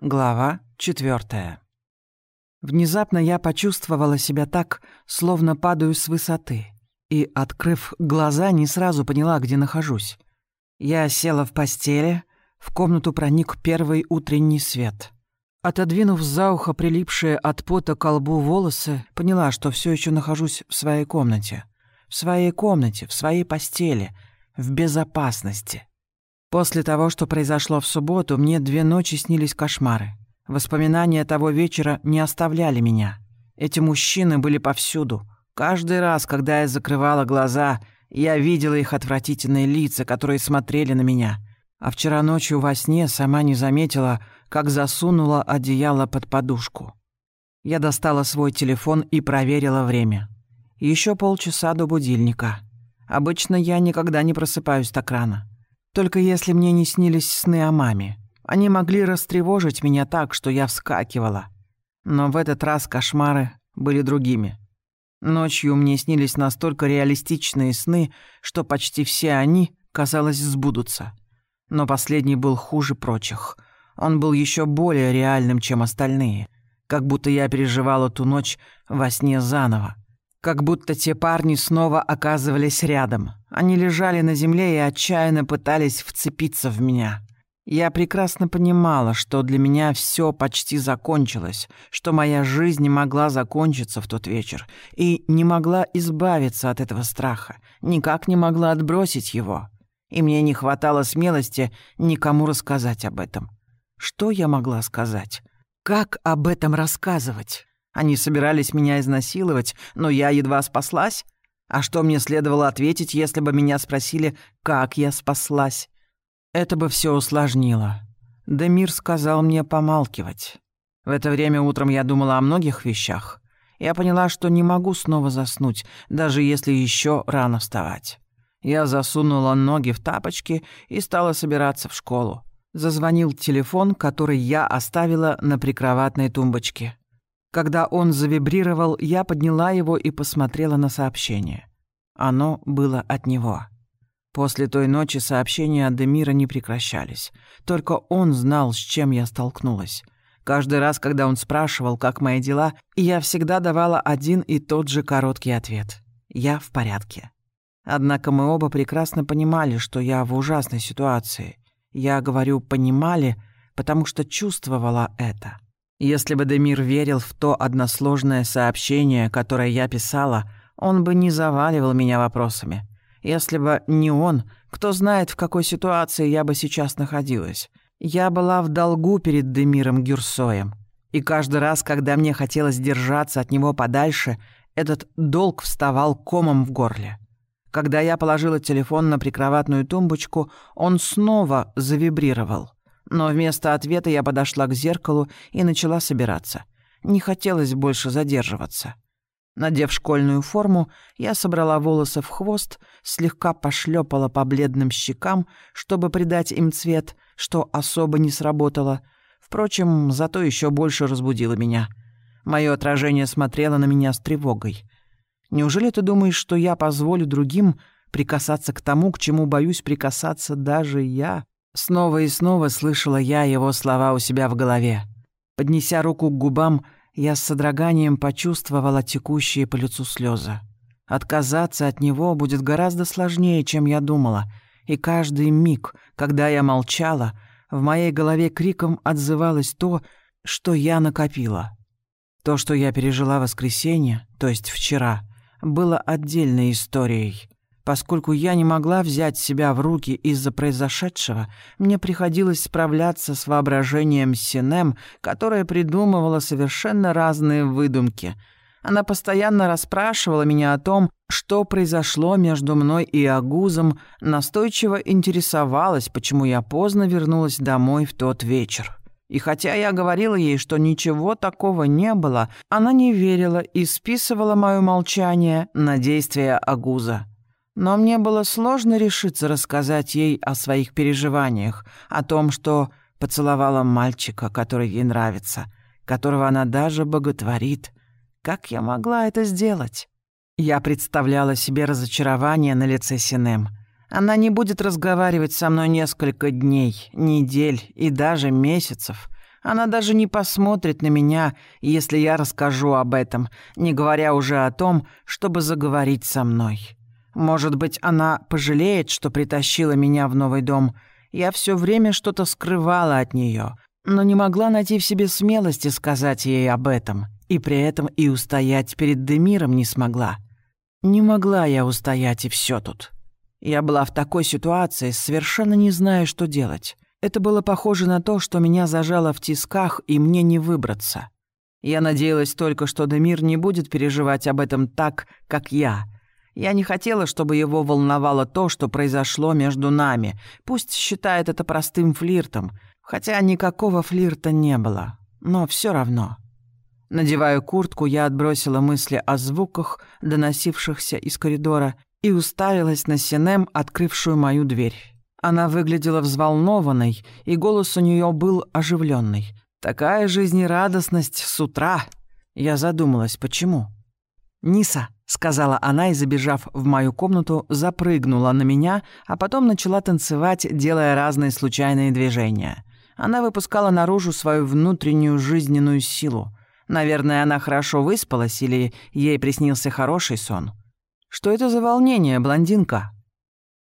Глава четвертая. Внезапно я почувствовала себя так, словно падаю с высоты, и, открыв глаза, не сразу поняла, где нахожусь. Я села в постели, в комнату проник первый утренний свет. Отодвинув за ухо прилипшие от пота колбу волосы, поняла, что все еще нахожусь в своей комнате. В своей комнате, в своей постели, в безопасности. После того, что произошло в субботу, мне две ночи снились кошмары. Воспоминания того вечера не оставляли меня. Эти мужчины были повсюду. Каждый раз, когда я закрывала глаза, я видела их отвратительные лица, которые смотрели на меня. А вчера ночью во сне сама не заметила, как засунула одеяло под подушку. Я достала свой телефон и проверила время. Еще полчаса до будильника. Обычно я никогда не просыпаюсь так рано. Только если мне не снились сны о маме. Они могли растревожить меня так, что я вскакивала. Но в этот раз кошмары были другими. Ночью мне снились настолько реалистичные сны, что почти все они, казалось, сбудутся. Но последний был хуже прочих. Он был еще более реальным, чем остальные. Как будто я переживала ту ночь во сне заново. Как будто те парни снова оказывались рядом. Они лежали на земле и отчаянно пытались вцепиться в меня. Я прекрасно понимала, что для меня все почти закончилось, что моя жизнь не могла закончиться в тот вечер, и не могла избавиться от этого страха, никак не могла отбросить его. И мне не хватало смелости никому рассказать об этом. Что я могла сказать? Как об этом рассказывать? Они собирались меня изнасиловать, но я едва спаслась? А что мне следовало ответить, если бы меня спросили, как я спаслась? Это бы все усложнило. Демир сказал мне помалкивать. В это время утром я думала о многих вещах. Я поняла, что не могу снова заснуть, даже если еще рано вставать. Я засунула ноги в тапочки и стала собираться в школу. Зазвонил телефон, который я оставила на прикроватной тумбочке. Когда он завибрировал, я подняла его и посмотрела на сообщение. Оно было от него. После той ночи сообщения от Демира не прекращались. Только он знал, с чем я столкнулась. Каждый раз, когда он спрашивал, как мои дела, я всегда давала один и тот же короткий ответ. «Я в порядке». Однако мы оба прекрасно понимали, что я в ужасной ситуации. Я говорю «понимали», потому что чувствовала это. Если бы Демир верил в то односложное сообщение, которое я писала, он бы не заваливал меня вопросами. Если бы не он, кто знает, в какой ситуации я бы сейчас находилась. Я была в долгу перед Демиром Гюрсоем. И каждый раз, когда мне хотелось держаться от него подальше, этот долг вставал комом в горле. Когда я положила телефон на прикроватную тумбочку, он снова завибрировал. Но вместо ответа я подошла к зеркалу и начала собираться. Не хотелось больше задерживаться. Надев школьную форму, я собрала волосы в хвост, слегка пошлепала по бледным щекам, чтобы придать им цвет, что особо не сработало. Впрочем, зато еще больше разбудило меня. Мое отражение смотрело на меня с тревогой. Неужели ты думаешь, что я позволю другим прикасаться к тому, к чему боюсь прикасаться даже я? Снова и снова слышала я его слова у себя в голове. Поднеся руку к губам, я с содроганием почувствовала текущие по лицу слезы. Отказаться от него будет гораздо сложнее, чем я думала, и каждый миг, когда я молчала, в моей голове криком отзывалось то, что я накопила. То, что я пережила в воскресенье, то есть вчера, было отдельной историей. Поскольку я не могла взять себя в руки из-за произошедшего, мне приходилось справляться с воображением Синем, которая придумывала совершенно разные выдумки. Она постоянно расспрашивала меня о том, что произошло между мной и Агузом, настойчиво интересовалась, почему я поздно вернулась домой в тот вечер. И хотя я говорила ей, что ничего такого не было, она не верила и списывала мое молчание на действия Агуза. Но мне было сложно решиться рассказать ей о своих переживаниях, о том, что поцеловала мальчика, который ей нравится, которого она даже боготворит. Как я могла это сделать? Я представляла себе разочарование на лице Синем. Она не будет разговаривать со мной несколько дней, недель и даже месяцев. Она даже не посмотрит на меня, если я расскажу об этом, не говоря уже о том, чтобы заговорить со мной. Может быть, она пожалеет, что притащила меня в новый дом. Я все время что-то скрывала от нее, но не могла найти в себе смелости сказать ей об этом, и при этом и устоять перед Демиром не смогла. Не могла я устоять, и все тут. Я была в такой ситуации, совершенно не зная, что делать. Это было похоже на то, что меня зажало в тисках, и мне не выбраться. Я надеялась только, что Демир не будет переживать об этом так, как я. Я не хотела, чтобы его волновало то, что произошло между нами. Пусть считает это простым флиртом, хотя никакого флирта не было. Но все равно. Надевая куртку, я отбросила мысли о звуках, доносившихся из коридора, и уставилась на Синем, открывшую мою дверь. Она выглядела взволнованной, и голос у нее был оживленный. Такая жизнерадостность с утра. Я задумалась, почему. «Ниса», — сказала она и, забежав в мою комнату, запрыгнула на меня, а потом начала танцевать, делая разные случайные движения. Она выпускала наружу свою внутреннюю жизненную силу. Наверное, она хорошо выспалась или ей приснился хороший сон. «Что это за волнение, блондинка?»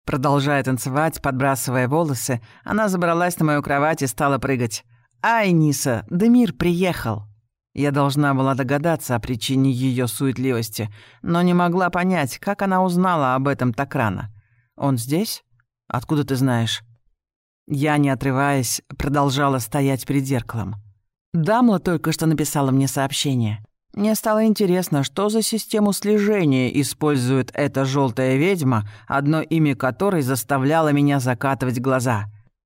Продолжая танцевать, подбрасывая волосы, она забралась на мою кровать и стала прыгать. «Ай, Ниса, Демир приехал!» Я должна была догадаться о причине ее суетливости, но не могла понять, как она узнала об этом так рано. «Он здесь? Откуда ты знаешь?» Я, не отрываясь, продолжала стоять перед зеркалом. Дамла только что написала мне сообщение. Мне стало интересно, что за систему слежения использует эта желтая ведьма, одно имя которой заставляло меня закатывать глаза.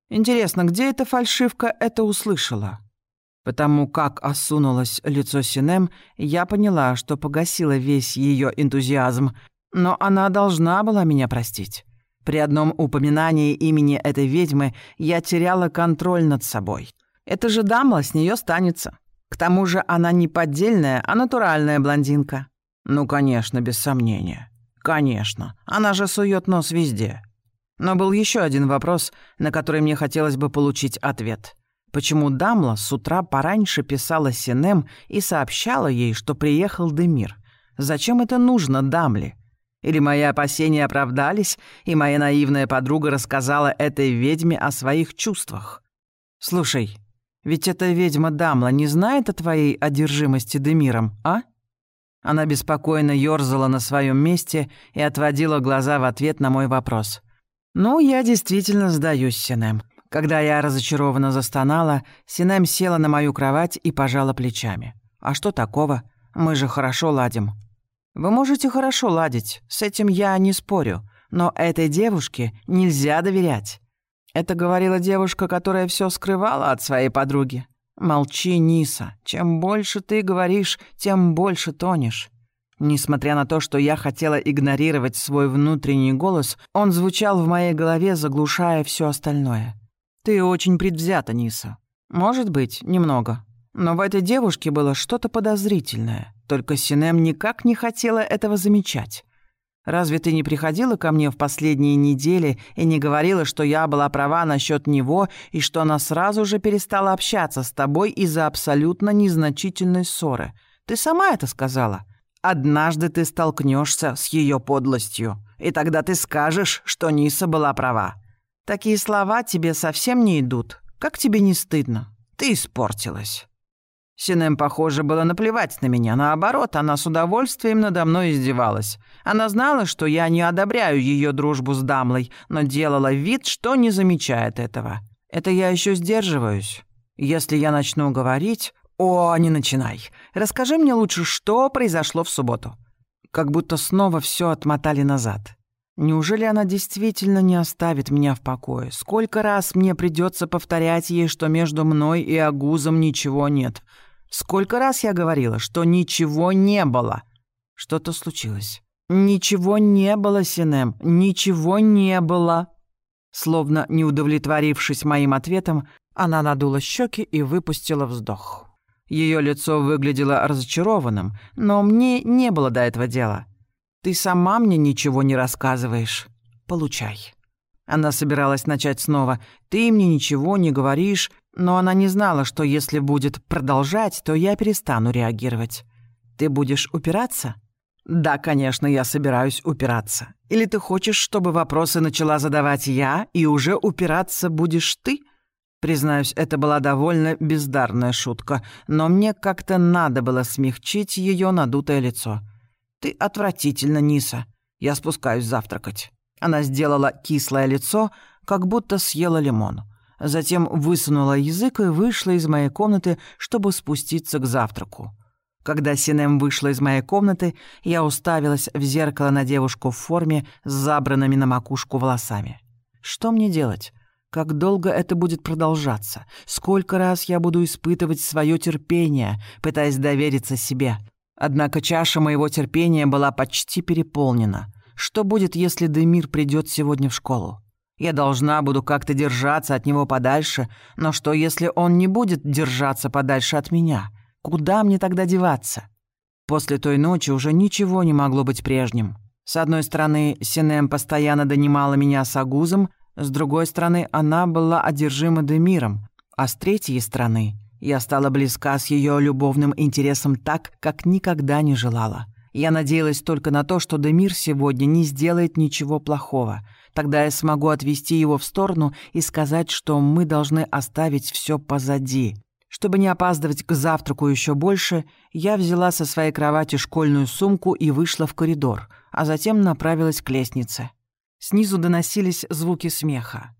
Интересно, где эта фальшивка это услышала? Потому как осунулось лицо Синем, я поняла, что погасила весь ее энтузиазм, но она должна была меня простить. При одном упоминании имени этой ведьмы я теряла контроль над собой. Это же Дамла с нее станется. К тому же она не поддельная, а натуральная блондинка. Ну, конечно, без сомнения. Конечно, она же сует нос везде. Но был еще один вопрос, на который мне хотелось бы получить ответ. Почему Дамла с утра пораньше писала Синем и сообщала ей, что приехал Демир? Зачем это нужно Дамле? Или мои опасения оправдались, и моя наивная подруга рассказала этой ведьме о своих чувствах? «Слушай, ведь эта ведьма Дамла не знает о твоей одержимости Демиром, а?» Она беспокойно ёрзала на своем месте и отводила глаза в ответ на мой вопрос. «Ну, я действительно сдаюсь, Синем». Когда я разочарованно застонала, Синем села на мою кровать и пожала плечами. «А что такого? Мы же хорошо ладим». «Вы можете хорошо ладить, с этим я не спорю, но этой девушке нельзя доверять. Это говорила девушка, которая все скрывала от своей подруги. «Молчи, Ниса. Чем больше ты говоришь, тем больше тонешь». Несмотря на то, что я хотела игнорировать свой внутренний голос, он звучал в моей голове, заглушая все остальное. «Ты очень предвзята, Ниса. Может быть, немного. Но в этой девушке было что-то подозрительное. Только Синем никак не хотела этого замечать. Разве ты не приходила ко мне в последние недели и не говорила, что я была права насчет него и что она сразу же перестала общаться с тобой из-за абсолютно незначительной ссоры? Ты сама это сказала. Однажды ты столкнешься с ее подлостью, и тогда ты скажешь, что Ниса была права. Такие слова тебе совсем не идут. Как тебе не стыдно? Ты испортилась». Синем, похоже, было наплевать на меня. Наоборот, она с удовольствием надо мной издевалась. Она знала, что я не одобряю ее дружбу с Дамлой, но делала вид, что не замечает этого. Это я еще сдерживаюсь. Если я начну говорить... О, не начинай. Расскажи мне лучше, что произошло в субботу. Как будто снова все отмотали назад. Неужели она действительно не оставит меня в покое? Сколько раз мне придется повторять ей, что между мной и Агузом ничего нет? Сколько раз я говорила, что ничего не было? Что-то случилось. Ничего не было, Синем, ничего не было. Словно не удовлетворившись моим ответом, она надула щеки и выпустила вздох. Ее лицо выглядело разочарованным, но мне не было до этого дела. «Ты сама мне ничего не рассказываешь. Получай». Она собиралась начать снова. «Ты мне ничего не говоришь, Но она не знала, что если будет продолжать, то я перестану реагировать. «Ты будешь упираться?» «Да, конечно, я собираюсь упираться. Или ты хочешь, чтобы вопросы начала задавать я, и уже упираться будешь ты?» Признаюсь, это была довольно бездарная шутка, но мне как-то надо было смягчить ее надутое лицо. «Ты отвратительно, Ниса. Я спускаюсь завтракать». Она сделала кислое лицо, как будто съела лимон. Затем высунула язык и вышла из моей комнаты, чтобы спуститься к завтраку. Когда Синем вышла из моей комнаты, я уставилась в зеркало на девушку в форме с забранными на макушку волосами. Что мне делать? Как долго это будет продолжаться? Сколько раз я буду испытывать свое терпение, пытаясь довериться себе? Однако чаша моего терпения была почти переполнена. Что будет, если Демир придет сегодня в школу? Я должна буду как-то держаться от него подальше, но что, если он не будет держаться подальше от меня?» Куда мне тогда деваться? После той ночи уже ничего не могло быть прежним. С одной стороны, Синем постоянно донимала меня с Агузом, с другой стороны, она была одержима Демиром, а с третьей стороны, я стала близка с ее любовным интересом так, как никогда не желала. Я надеялась только на то, что Демир сегодня не сделает ничего плохого. Тогда я смогу отвести его в сторону и сказать, что мы должны оставить все позади. Чтобы не опаздывать к завтраку еще больше, я взяла со своей кровати школьную сумку и вышла в коридор, а затем направилась к лестнице. Снизу доносились звуки смеха.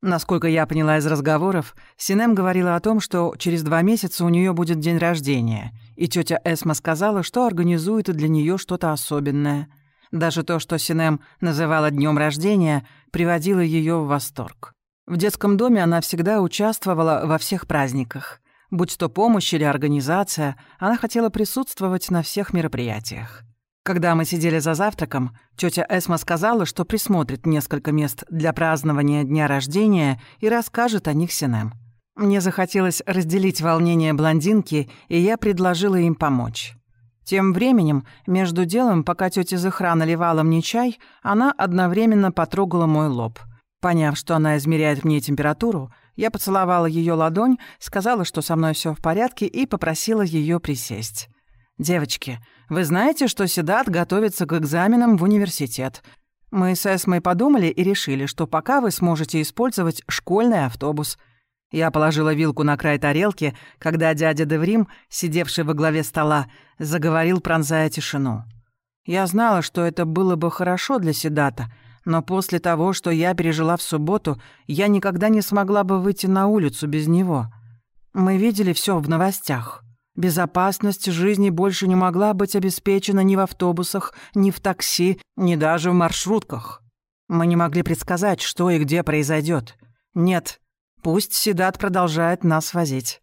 Насколько я поняла из разговоров, Синем говорила о том, что через два месяца у нее будет день рождения, и тетя Эсма сказала, что организует для нее что-то особенное. Даже то, что Синем называла днем рождения, приводило ее в восторг. В детском доме она всегда участвовала во всех праздниках. Будь то помощь или организация, она хотела присутствовать на всех мероприятиях. Когда мы сидели за завтраком, тетя Эсма сказала, что присмотрит несколько мест для празднования дня рождения и расскажет о них Синем. Мне захотелось разделить волнение блондинки, и я предложила им помочь. Тем временем, между делом, пока тетя Захра наливала мне чай, она одновременно потрогала мой лоб. Поняв, что она измеряет мне температуру, я поцеловала ее ладонь, сказала, что со мной все в порядке, и попросила ее присесть. «Девочки, вы знаете, что Седат готовится к экзаменам в университет. Мы с Эсмой подумали и решили, что пока вы сможете использовать школьный автобус». Я положила вилку на край тарелки, когда дядя Деврим, сидевший во главе стола, заговорил, пронзая тишину. Я знала, что это было бы хорошо для Седата — но после того, что я пережила в субботу, я никогда не смогла бы выйти на улицу без него. Мы видели все в новостях. Безопасность жизни больше не могла быть обеспечена ни в автобусах, ни в такси, ни даже в маршрутках. Мы не могли предсказать, что и где произойдет. Нет, пусть Седат продолжает нас возить.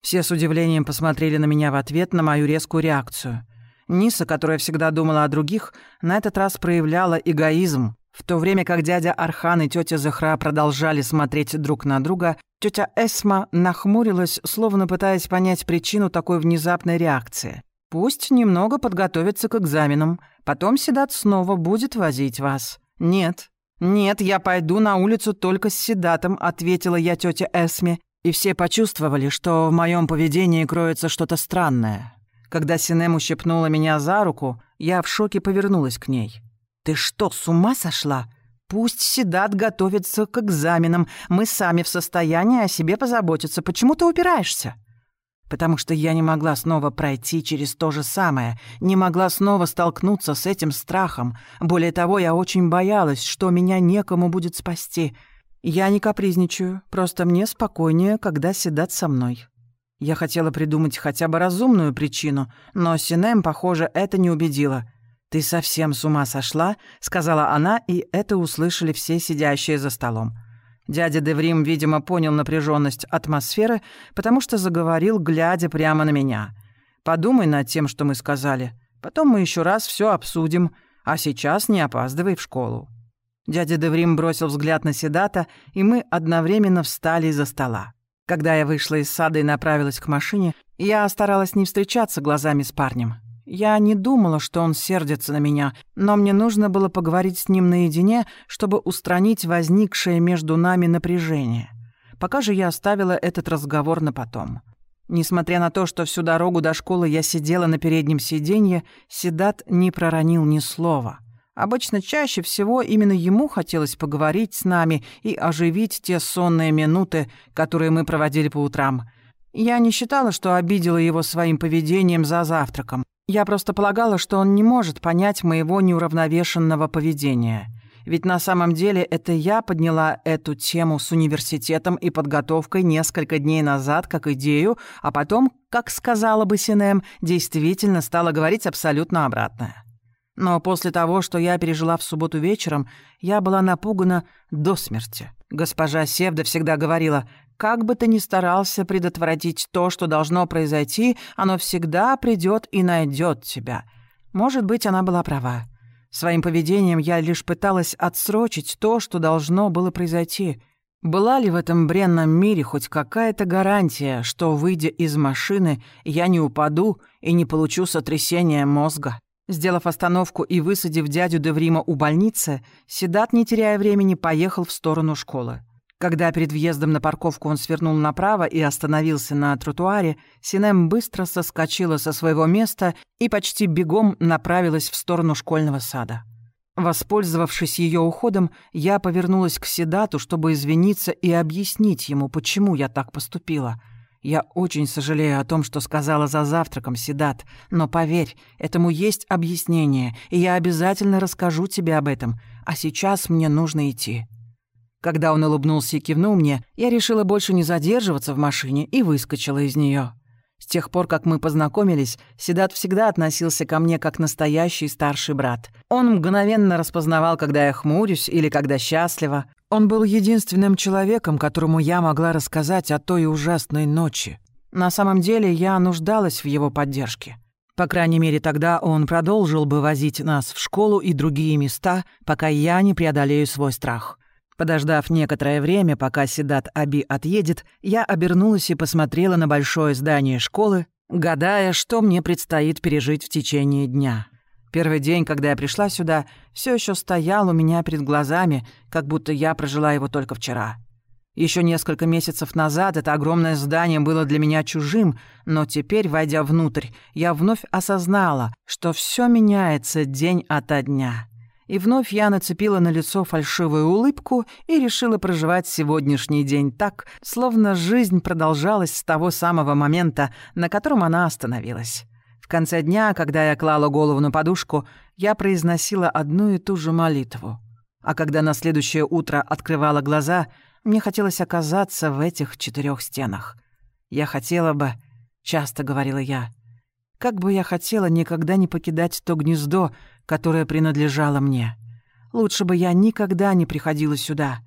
Все с удивлением посмотрели на меня в ответ на мою резкую реакцию. Ниса, которая всегда думала о других, на этот раз проявляла эгоизм, в то время как дядя Архан и тетя Захра продолжали смотреть друг на друга, тетя Эсма нахмурилась, словно пытаясь понять причину такой внезапной реакции. «Пусть немного подготовится к экзаменам, потом Седат снова будет возить вас». «Нет, нет, я пойду на улицу только с Седатом», — ответила я тете Эсме, и все почувствовали, что в моем поведении кроется что-то странное. Когда Синем ущипнула меня за руку, я в шоке повернулась к ней. «Ты что, с ума сошла? Пусть Седат готовится к экзаменам. Мы сами в состоянии о себе позаботиться. Почему ты упираешься?» потому что я не могла снова пройти через то же самое, не могла снова столкнуться с этим страхом. Более того, я очень боялась, что меня некому будет спасти. Я не капризничаю, просто мне спокойнее, когда седат со мной. Я хотела придумать хотя бы разумную причину, но Синем, похоже, это не убедило. «Ты совсем с ума сошла?» — сказала она, и это услышали все сидящие за столом. Дядя Деврим, видимо, понял напряженность атмосферы, потому что заговорил, глядя прямо на меня. «Подумай над тем, что мы сказали. Потом мы еще раз все обсудим, а сейчас не опаздывай в школу». Дядя Деврим бросил взгляд на Седата, и мы одновременно встали из-за стола. Когда я вышла из сада и направилась к машине, я старалась не встречаться глазами с парнем. Я не думала, что он сердится на меня, но мне нужно было поговорить с ним наедине, чтобы устранить возникшее между нами напряжение. Пока же я оставила этот разговор на потом. Несмотря на то, что всю дорогу до школы я сидела на переднем сиденье, Седат не проронил ни слова. Обычно чаще всего именно ему хотелось поговорить с нами и оживить те сонные минуты, которые мы проводили по утрам. Я не считала, что обидела его своим поведением за завтраком. Я просто полагала, что он не может понять моего неуравновешенного поведения — ведь на самом деле это я подняла эту тему с университетом и подготовкой несколько дней назад как идею, а потом, как сказала бы Синем, действительно стала говорить абсолютно обратное. Но после того, что я пережила в субботу вечером, я была напугана до смерти. Госпожа Севда всегда говорила, как бы ты ни старался предотвратить то, что должно произойти, оно всегда придет и найдет тебя. Может быть, она была права. Своим поведением я лишь пыталась отсрочить то, что должно было произойти. Была ли в этом бренном мире хоть какая-то гарантия, что, выйдя из машины, я не упаду и не получу сотрясение мозга? Сделав остановку и высадив дядю Деврима у больницы, Седат, не теряя времени, поехал в сторону школы. Когда перед въездом на парковку он свернул направо и остановился на тротуаре, Синем быстро соскочила со своего места и почти бегом направилась в сторону школьного сада. Воспользовавшись ее уходом, я повернулась к Седату, чтобы извиниться и объяснить ему, почему я так поступила. Я очень сожалею о том, что сказала за завтраком, Седат, но поверь, этому есть объяснение, и я обязательно расскажу тебе об этом, а сейчас мне нужно идти. Когда он улыбнулся и кивнул мне, я решила больше не задерживаться в машине и выскочила из нее. С тех пор, как мы познакомились, Седат всегда относился ко мне как настоящий старший брат. Он мгновенно распознавал, когда я хмурюсь или когда счастлива. Он был единственным человеком, которому я могла рассказать о той ужасной ночи. На самом деле я нуждалась в его поддержке. По крайней мере, тогда он продолжил бы возить нас в школу и другие места, пока я не преодолею свой страх. Подождав некоторое время, пока Седат Аби отъедет, я обернулась и посмотрела на большое здание школы, гадая, что мне предстоит пережить в течение дня. Первый день, когда я пришла сюда, все еще стоял у меня перед глазами, как будто я прожила его только вчера. Еще несколько месяцев назад это огромное здание было для меня чужим, но теперь, войдя внутрь, я вновь осознала, что все меняется день ото дня. И вновь я нацепила на лицо фальшивую улыбку и решила проживать сегодняшний день так, словно жизнь продолжалась с того самого момента, на котором она остановилась. В конце дня, когда я клала голову на подушку, я произносила одну и ту же молитву. А когда на следующее утро открывала глаза, мне хотелось оказаться в этих четырех стенах. «Я хотела бы...» — часто говорила я. «Как бы я хотела никогда не покидать то гнездо, которая принадлежала мне. Лучше бы я никогда не приходила сюда.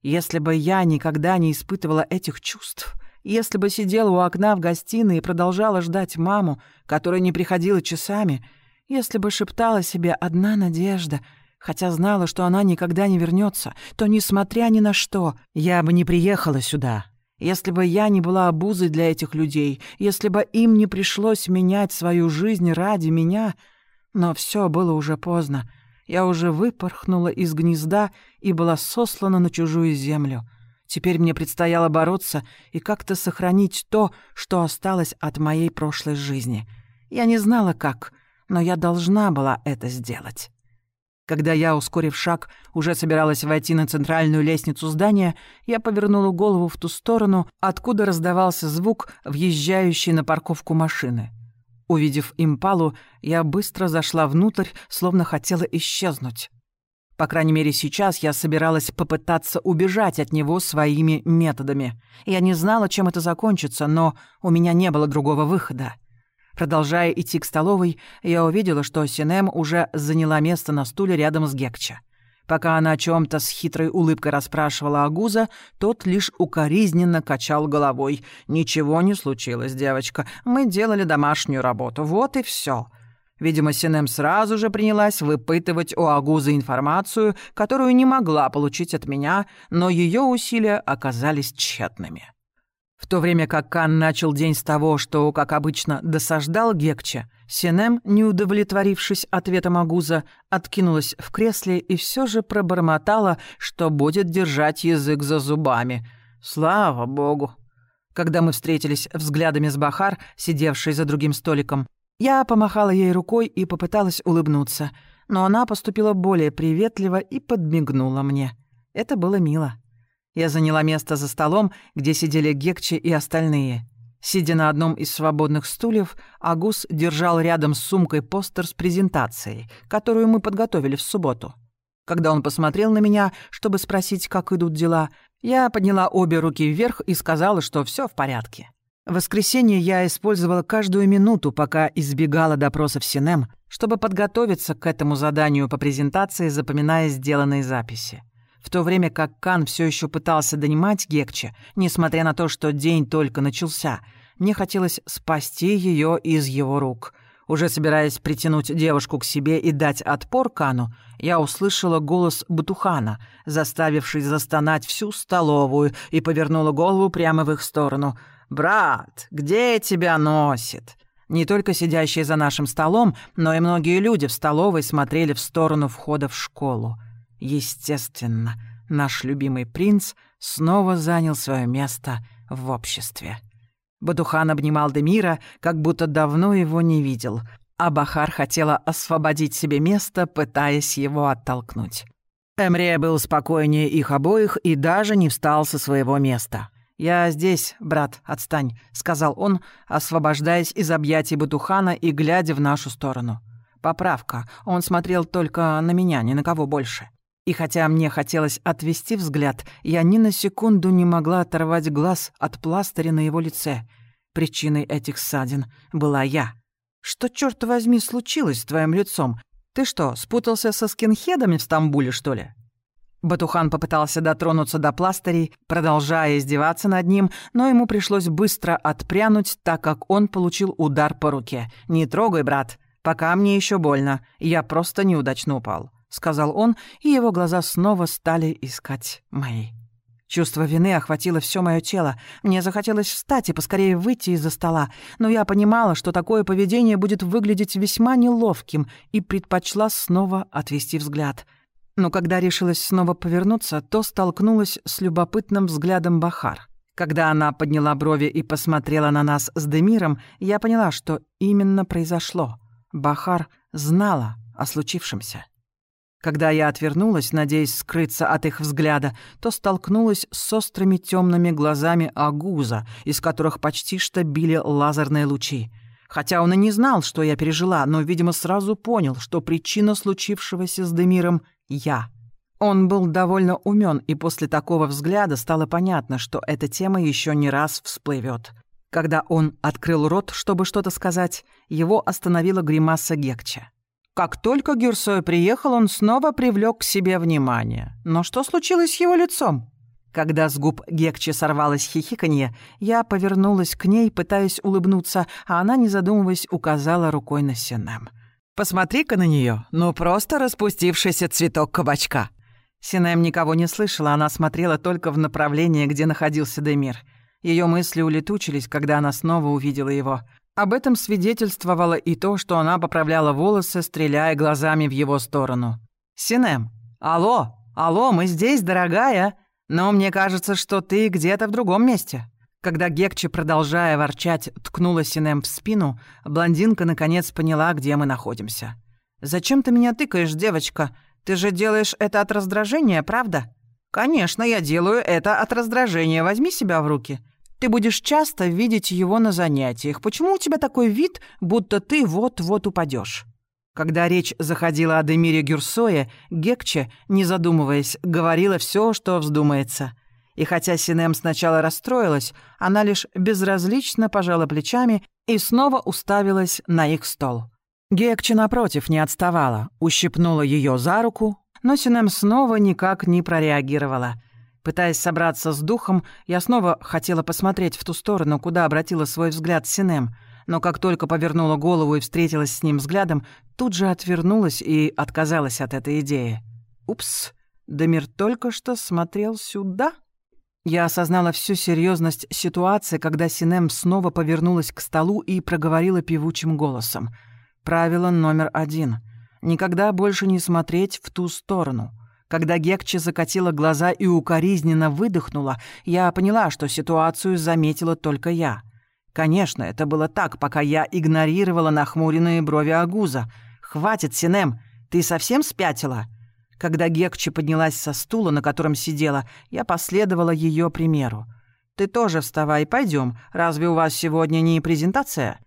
Если бы я никогда не испытывала этих чувств, если бы сидела у окна в гостиной и продолжала ждать маму, которая не приходила часами, если бы шептала себе одна надежда, хотя знала, что она никогда не вернется, то, несмотря ни на что, я бы не приехала сюда. Если бы я не была обузой для этих людей, если бы им не пришлось менять свою жизнь ради меня — но все было уже поздно. Я уже выпорхнула из гнезда и была сослана на чужую землю. Теперь мне предстояло бороться и как-то сохранить то, что осталось от моей прошлой жизни. Я не знала, как, но я должна была это сделать. Когда я, ускорив шаг, уже собиралась войти на центральную лестницу здания, я повернула голову в ту сторону, откуда раздавался звук въезжающей на парковку машины. Увидев импалу, я быстро зашла внутрь, словно хотела исчезнуть. По крайней мере, сейчас я собиралась попытаться убежать от него своими методами. Я не знала, чем это закончится, но у меня не было другого выхода. Продолжая идти к столовой, я увидела, что Синем уже заняла место на стуле рядом с Гекча. Пока она о чем то с хитрой улыбкой расспрашивала Агуза, тот лишь укоризненно качал головой. «Ничего не случилось, девочка. Мы делали домашнюю работу. Вот и все. Видимо, Синем сразу же принялась выпытывать у Агузы информацию, которую не могла получить от меня, но ее усилия оказались тщетными. В то время как Кан начал день с того, что, как обычно, досаждал Гекче, Синем, не удовлетворившись ответом Агуза, откинулась в кресле и все же пробормотала, что будет держать язык за зубами. «Слава богу!» Когда мы встретились взглядами с Бахар, сидевшей за другим столиком, я помахала ей рукой и попыталась улыбнуться, но она поступила более приветливо и подмигнула мне. Это было мило. Я заняла место за столом, где сидели Гекчи и остальные. Сидя на одном из свободных стульев, Агус держал рядом с сумкой постер с презентацией, которую мы подготовили в субботу. Когда он посмотрел на меня, чтобы спросить, как идут дела, я подняла обе руки вверх и сказала, что все в порядке. В воскресенье я использовала каждую минуту, пока избегала допросов Синем, чтобы подготовиться к этому заданию по презентации, запоминая сделанные записи. В то время как Кан все еще пытался донимать Гекче, несмотря на то, что день только начался, мне хотелось спасти ее из его рук. Уже собираясь притянуть девушку к себе и дать отпор Кану, я услышала голос Батухана, заставивший застонать всю столовую, и повернула голову прямо в их сторону. «Брат, где тебя носит?» Не только сидящие за нашим столом, но и многие люди в столовой смотрели в сторону входа в школу. Естественно, наш любимый принц снова занял свое место в обществе. Бадухан обнимал Демира, как будто давно его не видел, а Бахар хотела освободить себе место, пытаясь его оттолкнуть. Эмре был спокойнее их обоих и даже не встал со своего места. «Я здесь, брат, отстань», — сказал он, освобождаясь из объятий Батухана и глядя в нашу сторону. Поправка, он смотрел только на меня, ни на кого больше. И хотя мне хотелось отвести взгляд, я ни на секунду не могла оторвать глаз от пластыря на его лице. Причиной этих ссадин была я. «Что, черт возьми, случилось с твоим лицом? Ты что, спутался со скинхедами в Стамбуле, что ли?» Батухан попытался дотронуться до пластырей, продолжая издеваться над ним, но ему пришлось быстро отпрянуть, так как он получил удар по руке. «Не трогай, брат, пока мне еще больно, я просто неудачно упал». — сказал он, и его глаза снова стали искать мои. Чувство вины охватило все мое тело. Мне захотелось встать и поскорее выйти из-за стола, но я понимала, что такое поведение будет выглядеть весьма неловким, и предпочла снова отвести взгляд. Но когда решилась снова повернуться, то столкнулась с любопытным взглядом Бахар. Когда она подняла брови и посмотрела на нас с Демиром, я поняла, что именно произошло. Бахар знала о случившемся. Когда я отвернулась, надеясь скрыться от их взгляда, то столкнулась с острыми темными глазами Агуза, из которых почти что били лазерные лучи. Хотя он и не знал, что я пережила, но, видимо, сразу понял, что причина случившегося с Демиром — я. Он был довольно умен, и после такого взгляда стало понятно, что эта тема еще не раз всплывет. Когда он открыл рот, чтобы что-то сказать, его остановила гримаса Гекча. Как только Гюрсой приехал, он снова привлек к себе внимание. Но что случилось с его лицом? Когда с губ Гекчи сорвалось хихиканье, я повернулась к ней, пытаясь улыбнуться, а она, не задумываясь, указала рукой на Синем. «Посмотри-ка на нее, ну просто распустившийся цветок кабачка». Синем никого не слышала, она смотрела только в направлении, где находился Демир. Ее мысли улетучились, когда она снова увидела его — об этом свидетельствовало и то, что она поправляла волосы, стреляя глазами в его сторону. «Синем, алло, алло, мы здесь, дорогая, но мне кажется, что ты где-то в другом месте». Когда Гекчи, продолжая ворчать, ткнула Синем в спину, блондинка наконец поняла, где мы находимся. «Зачем ты меня тыкаешь, девочка? Ты же делаешь это от раздражения, правда?» «Конечно, я делаю это от раздражения. Возьми себя в руки. Ты будешь часто видеть его на занятиях. Почему у тебя такой вид, будто ты вот-вот упадешь? Когда речь заходила о Демире Гюрсое, Гекче, не задумываясь, говорила все, что вздумается. И хотя Синем сначала расстроилась, она лишь безразлично пожала плечами и снова уставилась на их стол. Гекче, напротив, не отставала, ущипнула ее за руку, но Синем снова никак не прореагировала — Пытаясь собраться с духом, я снова хотела посмотреть в ту сторону, куда обратила свой взгляд Синем, но как только повернула голову и встретилась с ним взглядом, тут же отвернулась и отказалась от этой идеи. «Упс, Дамир только что смотрел сюда?» Я осознала всю серьезность ситуации, когда Синем снова повернулась к столу и проговорила певучим голосом. «Правило номер один. Никогда больше не смотреть в ту сторону. Когда Гекче закатила глаза и укоризненно выдохнула, я поняла, что ситуацию заметила только я. Конечно, это было так, пока я игнорировала нахмуренные брови Агуза. «Хватит, Синем, ты совсем спятила?» Когда Гекче поднялась со стула, на котором сидела, я последовала ее примеру. «Ты тоже вставай, пойдем. Разве у вас сегодня не презентация?»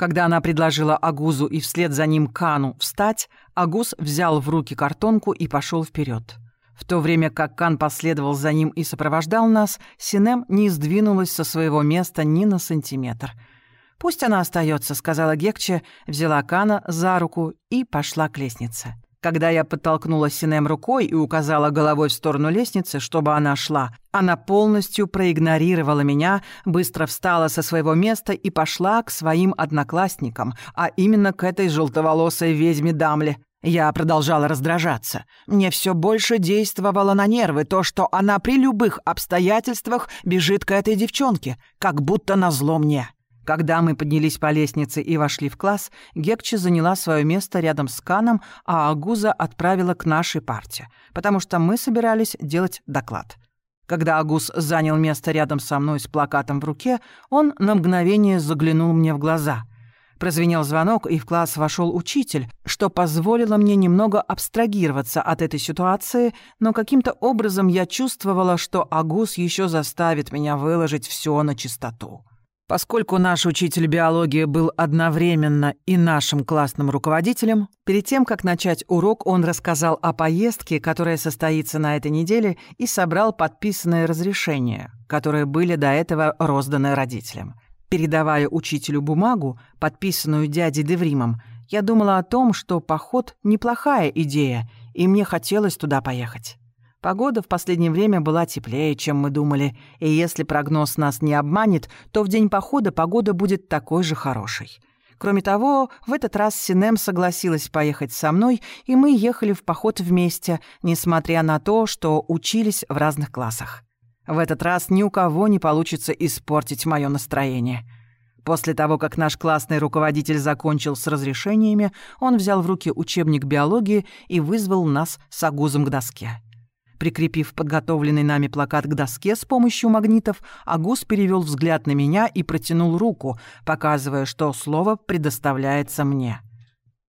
Когда она предложила Агузу и вслед за ним Кану встать, Агуз взял в руки картонку и пошел вперед. В то время как Кан последовал за ним и сопровождал нас, Синем не сдвинулась со своего места ни на сантиметр. «Пусть она остается, сказала Гекче, взяла Кана за руку и пошла к лестнице. Когда я подтолкнула Синем рукой и указала головой в сторону лестницы, чтобы она шла, она полностью проигнорировала меня, быстро встала со своего места и пошла к своим одноклассникам, а именно к этой желтоволосой ведьме Дамле. Я продолжала раздражаться. Мне все больше действовало на нервы то, что она при любых обстоятельствах бежит к этой девчонке, как будто назло мне. Когда мы поднялись по лестнице и вошли в класс, Гекче заняла свое место рядом с Каном, а Агуза отправила к нашей парте, потому что мы собирались делать доклад. Когда Агуз занял место рядом со мной с плакатом в руке, он на мгновение заглянул мне в глаза. Прозвенел звонок, и в класс вошел учитель, что позволило мне немного абстрагироваться от этой ситуации, но каким-то образом я чувствовала, что Агуз еще заставит меня выложить все на чистоту. Поскольку наш учитель биологии был одновременно и нашим классным руководителем, перед тем, как начать урок, он рассказал о поездке, которая состоится на этой неделе, и собрал подписанные разрешения, которые были до этого розданы родителям. Передавая учителю бумагу, подписанную дядей Девримом, я думала о том, что поход — неплохая идея, и мне хотелось туда поехать. Погода в последнее время была теплее, чем мы думали, и если прогноз нас не обманет, то в день похода погода будет такой же хорошей. Кроме того, в этот раз Синем согласилась поехать со мной, и мы ехали в поход вместе, несмотря на то, что учились в разных классах. В этот раз ни у кого не получится испортить мое настроение. После того, как наш классный руководитель закончил с разрешениями, он взял в руки учебник биологии и вызвал нас с Агузом к доске. Прикрепив подготовленный нами плакат к доске с помощью магнитов, Агус перевел взгляд на меня и протянул руку, показывая, что слово предоставляется мне.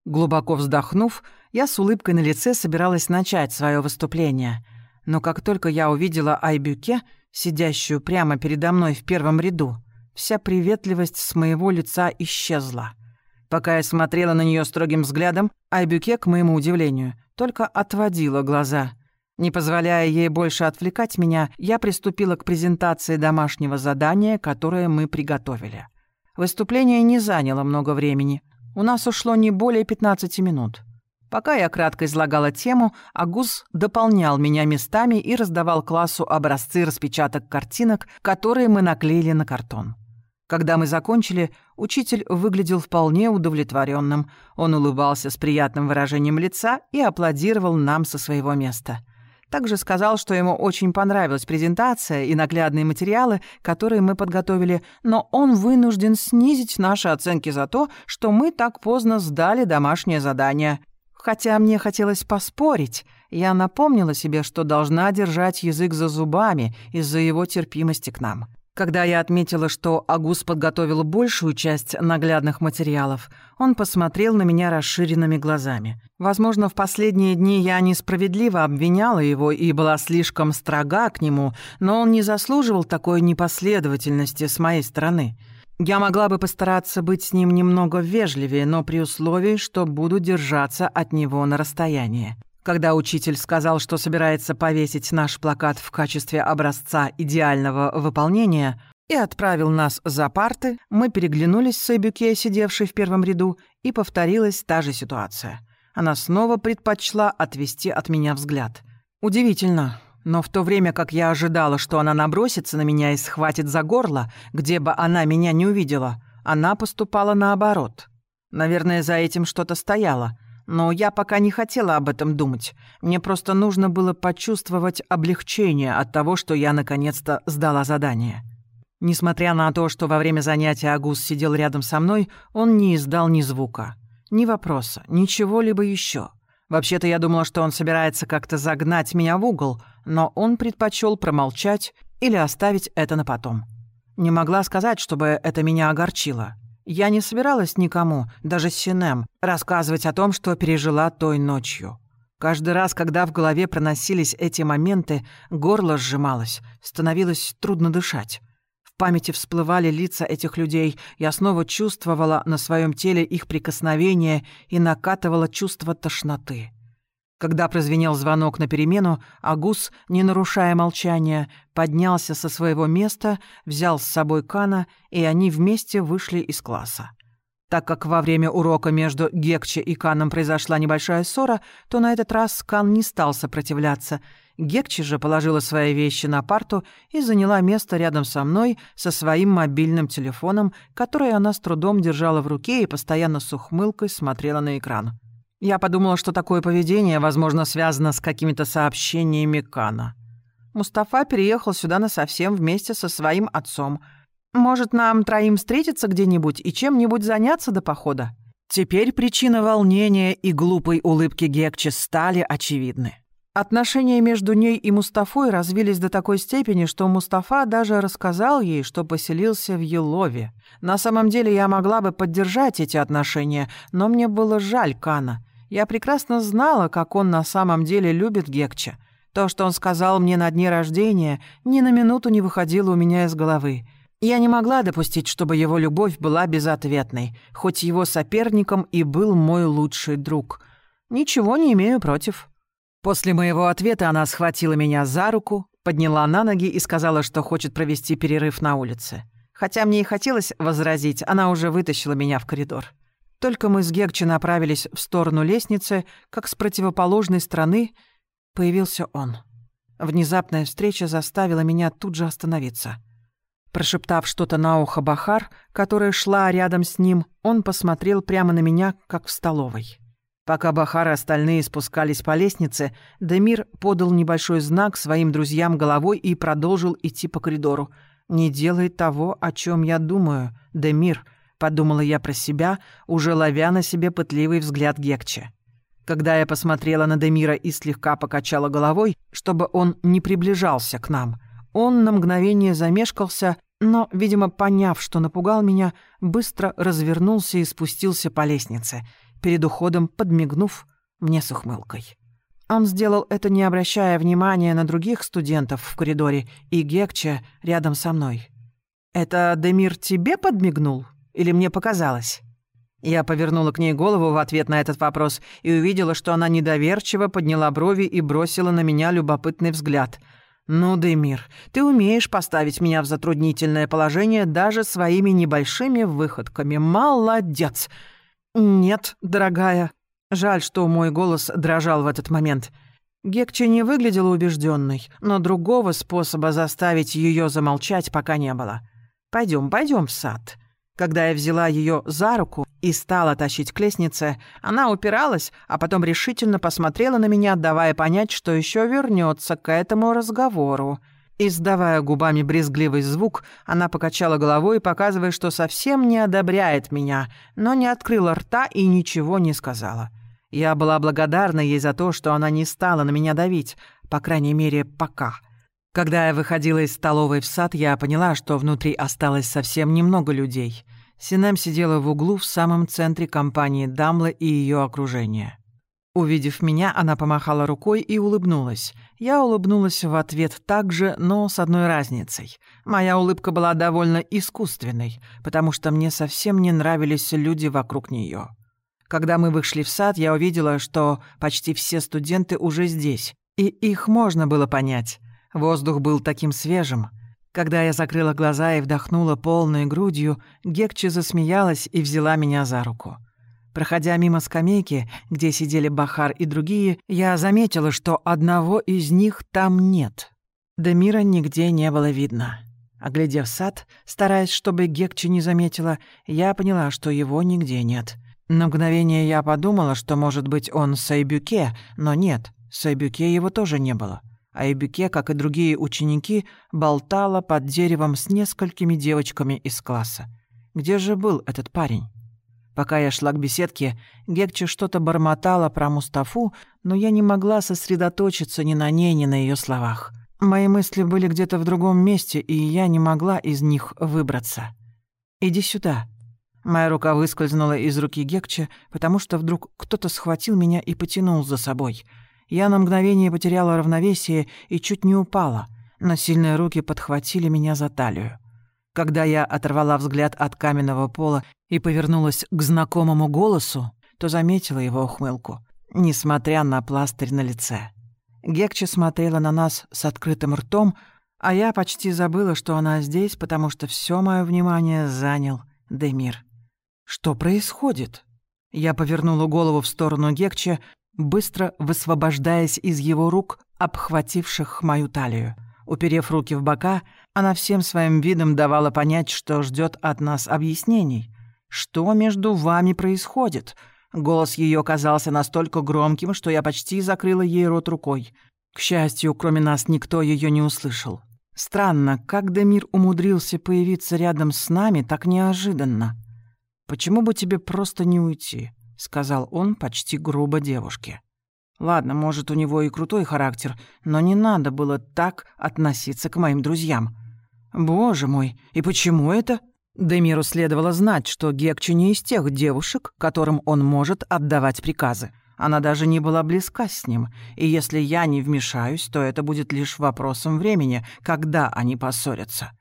Глубоко вздохнув, я с улыбкой на лице собиралась начать свое выступление. Но как только я увидела Айбюке, сидящую прямо передо мной в первом ряду, вся приветливость с моего лица исчезла. Пока я смотрела на нее строгим взглядом, Айбюке, к моему удивлению, только отводила глаза — не позволяя ей больше отвлекать меня, я приступила к презентации домашнего задания, которое мы приготовили. Выступление не заняло много времени. У нас ушло не более 15 минут. Пока я кратко излагала тему, Агус дополнял меня местами и раздавал классу образцы распечаток картинок, которые мы наклеили на картон. Когда мы закончили, учитель выглядел вполне удовлетворенным. Он улыбался с приятным выражением лица и аплодировал нам со своего места — также сказал, что ему очень понравилась презентация и наглядные материалы, которые мы подготовили, но он вынужден снизить наши оценки за то, что мы так поздно сдали домашнее задание. Хотя мне хотелось поспорить, я напомнила себе, что должна держать язык за зубами из-за его терпимости к нам. Когда я отметила, что Агус подготовил большую часть наглядных материалов, он посмотрел на меня расширенными глазами. Возможно, в последние дни я несправедливо обвиняла его и была слишком строга к нему, но он не заслуживал такой непоследовательности с моей стороны. Я могла бы постараться быть с ним немного вежливее, но при условии, что буду держаться от него на расстоянии. Когда учитель сказал, что собирается повесить наш плакат в качестве образца идеального выполнения, и отправил нас за парты, мы переглянулись с Эбюке, сидевшей в первом ряду, и повторилась та же ситуация. Она снова предпочла отвести от меня взгляд. Удивительно, но в то время как я ожидала, что она набросится на меня и схватит за горло, где бы она меня не увидела, она поступала наоборот. Наверное, за этим что-то стояло — но я пока не хотела об этом думать. Мне просто нужно было почувствовать облегчение от того, что я наконец-то сдала задание. Несмотря на то, что во время занятия Агус сидел рядом со мной, он не издал ни звука, ни вопроса, ничего-либо еще. Вообще-то я думала, что он собирается как-то загнать меня в угол, но он предпочел промолчать или оставить это на потом. Не могла сказать, чтобы это меня огорчило. Я не собиралась никому, даже Синем, рассказывать о том, что пережила той ночью. Каждый раз, когда в голове проносились эти моменты, горло сжималось, становилось трудно дышать. В памяти всплывали лица этих людей, я снова чувствовала на своем теле их прикосновение и накатывала чувство тошноты. Когда прозвенел звонок на перемену, Агус, не нарушая молчания, поднялся со своего места, взял с собой Кана, и они вместе вышли из класса. Так как во время урока между Гекче и Каном произошла небольшая ссора, то на этот раз Кан не стал сопротивляться. Гекче же положила свои вещи на парту и заняла место рядом со мной со своим мобильным телефоном, который она с трудом держала в руке и постоянно с ухмылкой смотрела на экран. Я подумала, что такое поведение, возможно, связано с какими-то сообщениями Кана. Мустафа переехал сюда насовсем вместе со своим отцом — может, нам троим встретиться где-нибудь и чем-нибудь заняться до похода?» Теперь причина волнения и глупой улыбки Гекче стали очевидны. Отношения между ней и Мустафой развились до такой степени, что Мустафа даже рассказал ей, что поселился в Елове. На самом деле я могла бы поддержать эти отношения, но мне было жаль Кана. Я прекрасно знала, как он на самом деле любит Гекче. То, что он сказал мне на дне рождения, ни на минуту не выходило у меня из головы. Я не могла допустить, чтобы его любовь была безответной, хоть его соперником и был мой лучший друг. Ничего не имею против. После моего ответа она схватила меня за руку, подняла на ноги и сказала, что хочет провести перерыв на улице. Хотя мне и хотелось возразить, она уже вытащила меня в коридор. Только мы с Гекчи направились в сторону лестницы, как с противоположной стороны появился он. Внезапная встреча заставила меня тут же остановиться — Прошептав что-то на ухо Бахар, которая шла рядом с ним, он посмотрел прямо на меня, как в столовой. Пока Бахар и остальные спускались по лестнице, Демир подал небольшой знак своим друзьям головой и продолжил идти по коридору. «Не делай того, о чем я думаю, Демир», — подумала я про себя, уже ловя на себе пытливый взгляд Гекче. Когда я посмотрела на Демира и слегка покачала головой, чтобы он не приближался к нам — он на мгновение замешкался, но, видимо, поняв, что напугал меня, быстро развернулся и спустился по лестнице, перед уходом подмигнув мне с ухмылкой. Он сделал это, не обращая внимания на других студентов в коридоре и Гекча рядом со мной. «Это Демир тебе подмигнул? Или мне показалось?» Я повернула к ней голову в ответ на этот вопрос и увидела, что она недоверчиво подняла брови и бросила на меня любопытный взгляд — «Ну, Демир, ты умеешь поставить меня в затруднительное положение даже своими небольшими выходками. Молодец!» «Нет, дорогая». Жаль, что мой голос дрожал в этот момент. Гекче не выглядела убежденной, но другого способа заставить ее замолчать пока не было. Пойдем, пойдем в сад. Когда я взяла ее за руку и стала тащить к лестнице, она упиралась, а потом решительно посмотрела на меня, давая понять, что еще вернется к этому разговору. Издавая губами брезгливый звук, она покачала головой, показывая, что совсем не одобряет меня, но не открыла рта и ничего не сказала. Я была благодарна ей за то, что она не стала на меня давить, по крайней мере, пока. Когда я выходила из столовой в сад, я поняла, что внутри осталось совсем немного людей. Синем сидела в углу в самом центре компании Дамла и ее окружения. Увидев меня, она помахала рукой и улыбнулась. Я улыбнулась в ответ также, но с одной разницей. Моя улыбка была довольно искусственной, потому что мне совсем не нравились люди вокруг нее. Когда мы вышли в сад, я увидела, что почти все студенты уже здесь, и их можно было понять. Воздух был таким свежим — когда я закрыла глаза и вдохнула полной грудью, Гекче засмеялась и взяла меня за руку. Проходя мимо скамейки, где сидели Бахар и другие, я заметила, что одного из них там нет. Демира нигде не было видно. Оглядев сад, стараясь, чтобы Гекче не заметила, я поняла, что его нигде нет. На мгновение я подумала, что, может быть, он Сайбюке, но нет, Сайбюке его тоже не было а Эбюке, как и другие ученики, болтала под деревом с несколькими девочками из класса. Где же был этот парень? Пока я шла к беседке, Гекче что-то бормотала про Мустафу, но я не могла сосредоточиться ни на ней, ни на ее словах. Мои мысли были где-то в другом месте, и я не могла из них выбраться. «Иди сюда». Моя рука выскользнула из руки Гекче, потому что вдруг кто-то схватил меня и потянул за собой. Я на мгновение потеряла равновесие и чуть не упала, но сильные руки подхватили меня за талию. Когда я оторвала взгляд от каменного пола и повернулась к знакомому голосу, то заметила его ухмылку, несмотря на пластырь на лице. Гекче смотрела на нас с открытым ртом, а я почти забыла, что она здесь, потому что все мое внимание занял Демир. «Что происходит?» Я повернула голову в сторону Гекче, быстро высвобождаясь из его рук, обхвативших мою талию. Уперев руки в бока, она всем своим видом давала понять, что ждет от нас объяснений. «Что между вами происходит?» Голос ее казался настолько громким, что я почти закрыла ей рот рукой. К счастью, кроме нас никто ее не услышал. Странно, как Демир умудрился появиться рядом с нами так неожиданно. «Почему бы тебе просто не уйти?» — сказал он почти грубо девушке. «Ладно, может, у него и крутой характер, но не надо было так относиться к моим друзьям. Боже мой, и почему это?» Демиру следовало знать, что Гекче не из тех девушек, которым он может отдавать приказы. Она даже не была близка с ним, и если я не вмешаюсь, то это будет лишь вопросом времени, когда они поссорятся.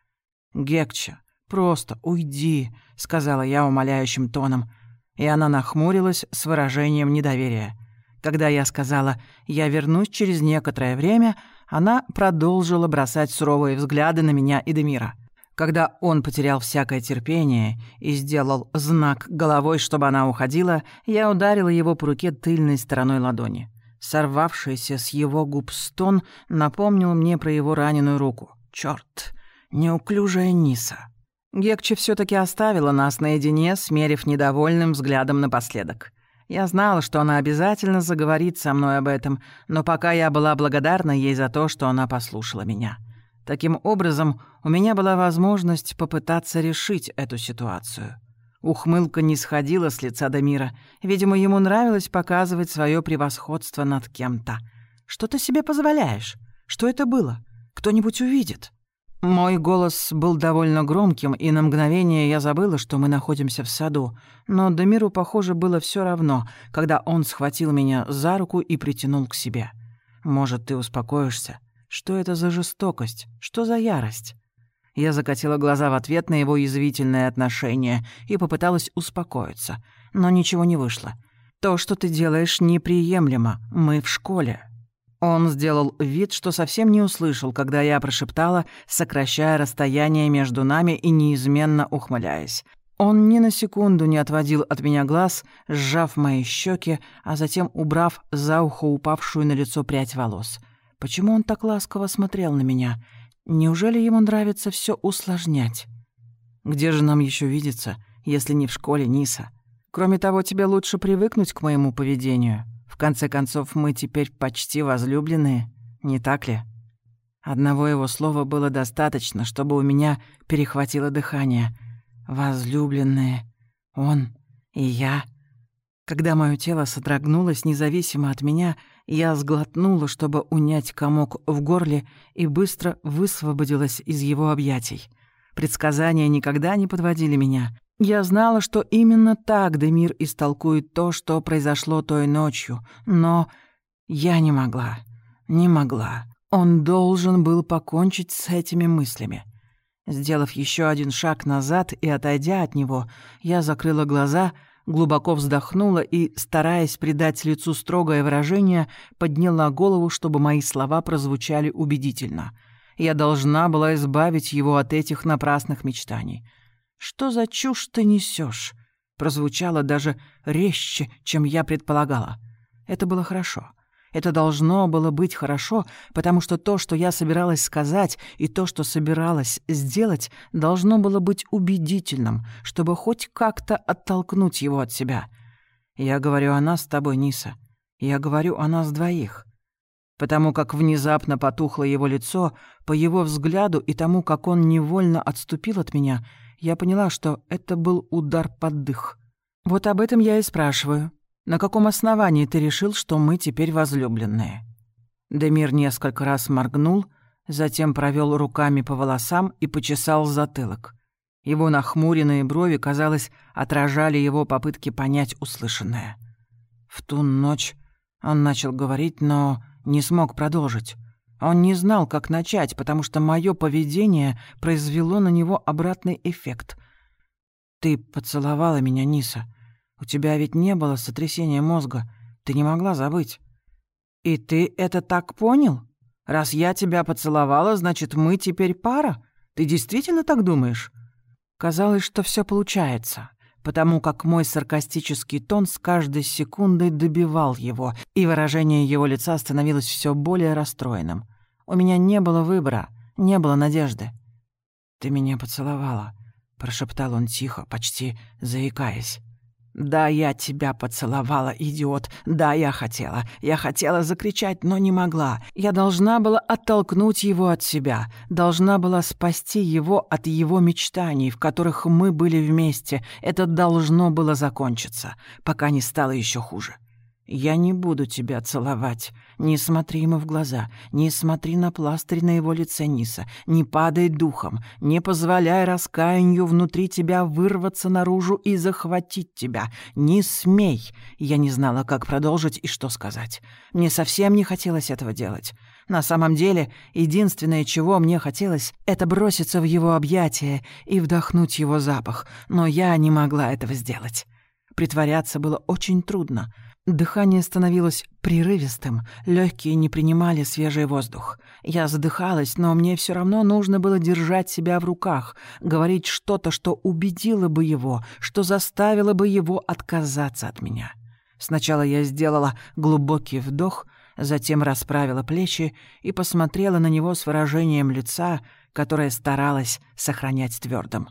«Гекче, просто уйди», — сказала я умоляющим тоном, и она нахмурилась с выражением недоверия. Когда я сказала «я вернусь через некоторое время», она продолжила бросать суровые взгляды на меня и Демира. Когда он потерял всякое терпение и сделал знак головой, чтобы она уходила, я ударила его по руке тыльной стороной ладони. Сорвавшийся с его губ стон напомнил мне про его раненую руку. Чёрт, неуклюжая Ниса. Гекче все таки оставила нас наедине, смерив недовольным взглядом напоследок. Я знала, что она обязательно заговорит со мной об этом, но пока я была благодарна ей за то, что она послушала меня. Таким образом, у меня была возможность попытаться решить эту ситуацию. Ухмылка не сходила с лица Дамира. Видимо, ему нравилось показывать свое превосходство над кем-то. «Что ты себе позволяешь? Что это было? Кто-нибудь увидит?» Мой голос был довольно громким, и на мгновение я забыла, что мы находимся в саду. Но Дамиру, похоже, было все равно, когда он схватил меня за руку и притянул к себе. «Может, ты успокоишься?» Что это за жестокость? Что за ярость? Я закатила глаза в ответ на его язвительное отношение и попыталась успокоиться, но ничего не вышло. «То, что ты делаешь, неприемлемо. Мы в школе». Он сделал вид, что совсем не услышал, когда я прошептала, сокращая расстояние между нами и неизменно ухмыляясь. Он ни на секунду не отводил от меня глаз, сжав мои щеки, а затем убрав за ухо упавшую на лицо прядь волос. Почему он так ласково смотрел на меня? Неужели ему нравится все усложнять? Где же нам еще видеться, если не в школе Ниса? Кроме того, тебе лучше привыкнуть к моему поведению. В конце концов, мы теперь почти возлюбленные, не так ли? Одного его слова было достаточно, чтобы у меня перехватило дыхание. Возлюбленные. Он и я. Когда мое тело содрогнулось независимо от меня, я сглотнула, чтобы унять комок в горле, и быстро высвободилась из его объятий. Предсказания никогда не подводили меня. Я знала, что именно так Демир истолкует то, что произошло той ночью, но я не могла, не могла. Он должен был покончить с этими мыслями. Сделав еще один шаг назад и отойдя от него, я закрыла глаза — глубоко вздохнула и, стараясь придать лицу строгое выражение, подняла голову, чтобы мои слова прозвучали убедительно. Я должна была избавить его от этих напрасных мечтаний. «Что за чушь ты несешь? прозвучало даже резче, чем я предполагала. Это было хорошо. Это должно было быть хорошо, потому что то, что я собиралась сказать, и то, что собиралась сделать, должно было быть убедительным, чтобы хоть как-то оттолкнуть его от себя. Я говорю о нас с тобой, Ниса. Я говорю о нас двоих. Потому как внезапно потухло его лицо, по его взгляду и тому, как он невольно отступил от меня, я поняла, что это был удар под дых. Вот об этом я и спрашиваю. На каком основании ты решил, что мы теперь возлюбленные?» Демир несколько раз моргнул, затем провел руками по волосам и почесал затылок. Его нахмуренные брови, казалось, отражали его попытки понять услышанное. В ту ночь он начал говорить, но не смог продолжить. Он не знал, как начать, потому что мое поведение произвело на него обратный эффект. «Ты поцеловала меня, Ниса. У тебя ведь не было сотрясения мозга. Ты не могла забыть». «И ты это так понял? Раз я тебя поцеловала, значит, мы теперь пара? Ты действительно так думаешь?» Казалось, что все получается, потому как мой саркастический тон с каждой секундой добивал его, и выражение его лица становилось все более расстроенным. У меня не было выбора, не было надежды. «Ты меня поцеловала», — прошептал он тихо, почти заикаясь. «Да, я тебя поцеловала, идиот. Да, я хотела. Я хотела закричать, но не могла. Я должна была оттолкнуть его от себя. Должна была спасти его от его мечтаний, в которых мы были вместе. Это должно было закончиться, пока не стало еще хуже. «Я не буду тебя целовать. Не смотри ему в глаза, не смотри на пластырь на его лице Ниса, не падай духом, не позволяй раскаянию внутри тебя вырваться наружу и захватить тебя. Не смей!» Я не знала, как продолжить и что сказать. Мне совсем не хотелось этого делать. На самом деле, единственное, чего мне хотелось, это броситься в его объятия и вдохнуть его запах, но я не могла этого сделать. Притворяться было очень трудно — Дыхание становилось прерывистым, легкие не принимали свежий воздух. Я задыхалась, но мне все равно нужно было держать себя в руках, говорить что-то, что убедило бы его, что заставило бы его отказаться от меня. Сначала я сделала глубокий вдох, затем расправила плечи и посмотрела на него с выражением лица, которое старалась сохранять твердым.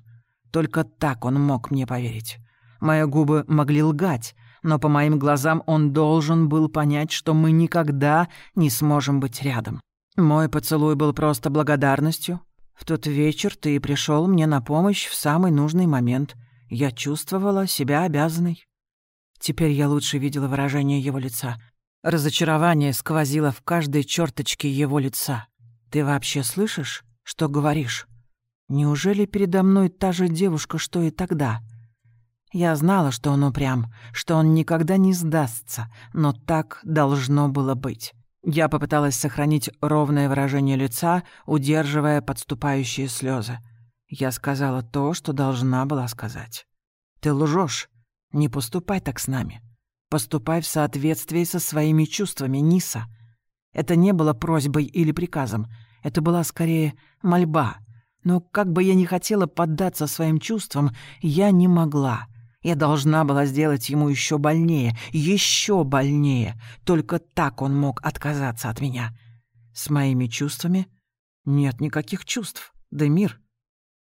Только так он мог мне поверить. Мои губы могли лгать, но по моим глазам он должен был понять, что мы никогда не сможем быть рядом. Мой поцелуй был просто благодарностью. В тот вечер ты пришел мне на помощь в самый нужный момент. Я чувствовала себя обязанной. Теперь я лучше видела выражение его лица. Разочарование сквозило в каждой черточке его лица. «Ты вообще слышишь, что говоришь? Неужели передо мной та же девушка, что и тогда?» Я знала, что он упрям, что он никогда не сдастся, но так должно было быть. Я попыталась сохранить ровное выражение лица, удерживая подступающие слезы. Я сказала то, что должна была сказать. «Ты лжешь. Не поступай так с нами. Поступай в соответствии со своими чувствами, Ниса». Это не было просьбой или приказом. Это была скорее мольба. Но как бы я ни хотела поддаться своим чувствам, я не могла — я должна была сделать ему еще больнее, еще больнее. Только так он мог отказаться от меня. С моими чувствами нет никаких чувств. Да мир.